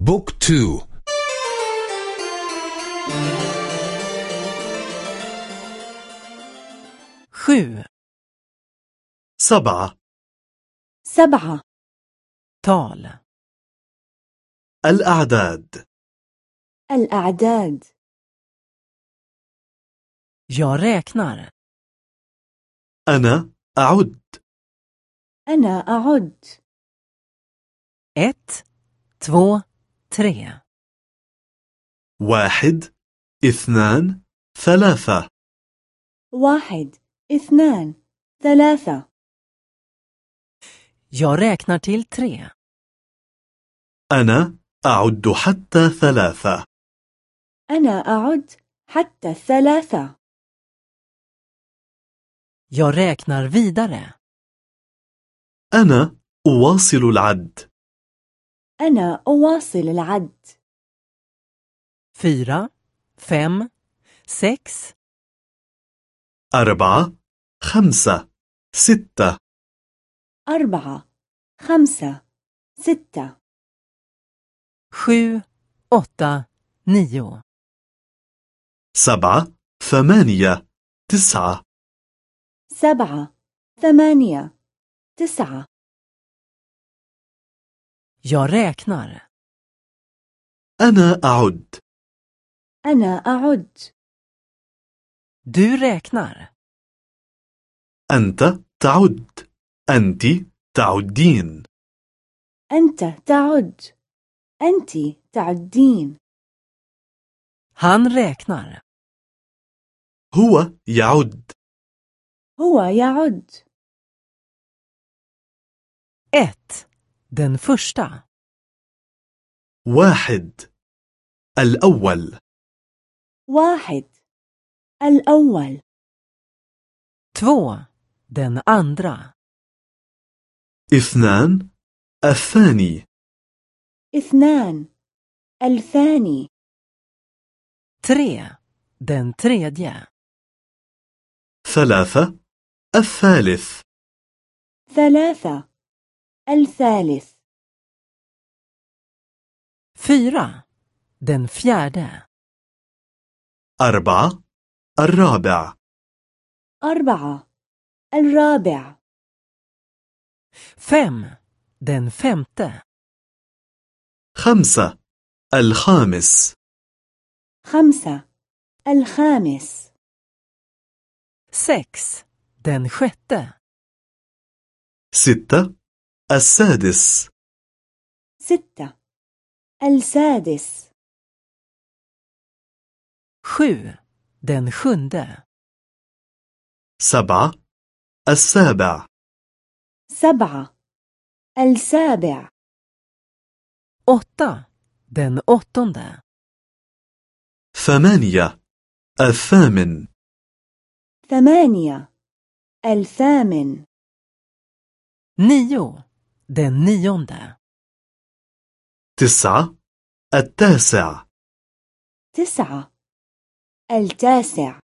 بوك تو. sju, سبعة. سبعة. tal, الأعداد. الأعداد. jag räknar, أنا أعد. أنا أعد. ett, två, tre, واحد اثنان ثلاثة. واحد اثنان ثلاثة. Jag räknar till tre, أنا أعد حتى ثلاثة. أنا أعد حتى الثلاثة jag räknar vidare, أنا أواصل العد. أنا أواصل العد. fyra, fem, sex, أربعة خمسة ستة. أربعة خمسة ستة. sju, åtta, nio, سبعة ثمانية تسعة. سبعة ثمانية تسعة. jag räknar, أنا أعد أنا أعد du räknar, أنت تعد أنت تعدين أنت تعد أنت تعدين han räknar, هو يعد هو يعد ett, Den första, واحد. الأول. واحد. الأول. Två, den andra, اثنان. الثاني. اثنان. الثاني. Tre, den tredje, ثلاثة. الثالث. ثلاثة. الثالث. fyra, den fjärde, أربعة. الرابع. أربعة. الرابع. fem, den femte, خمسة. الخامس. خمسة. الخامس. sex, den sjätte, ستة. السادس. ستة. السادس. Sju, den sjunde, سبعة. السابع. سبعة. السابع. Åtta, den åttonde, ثمانية. الثامن. ثمانية. الثامن. Nio, den nionde, تسعة التاسع. تسعة التاسع.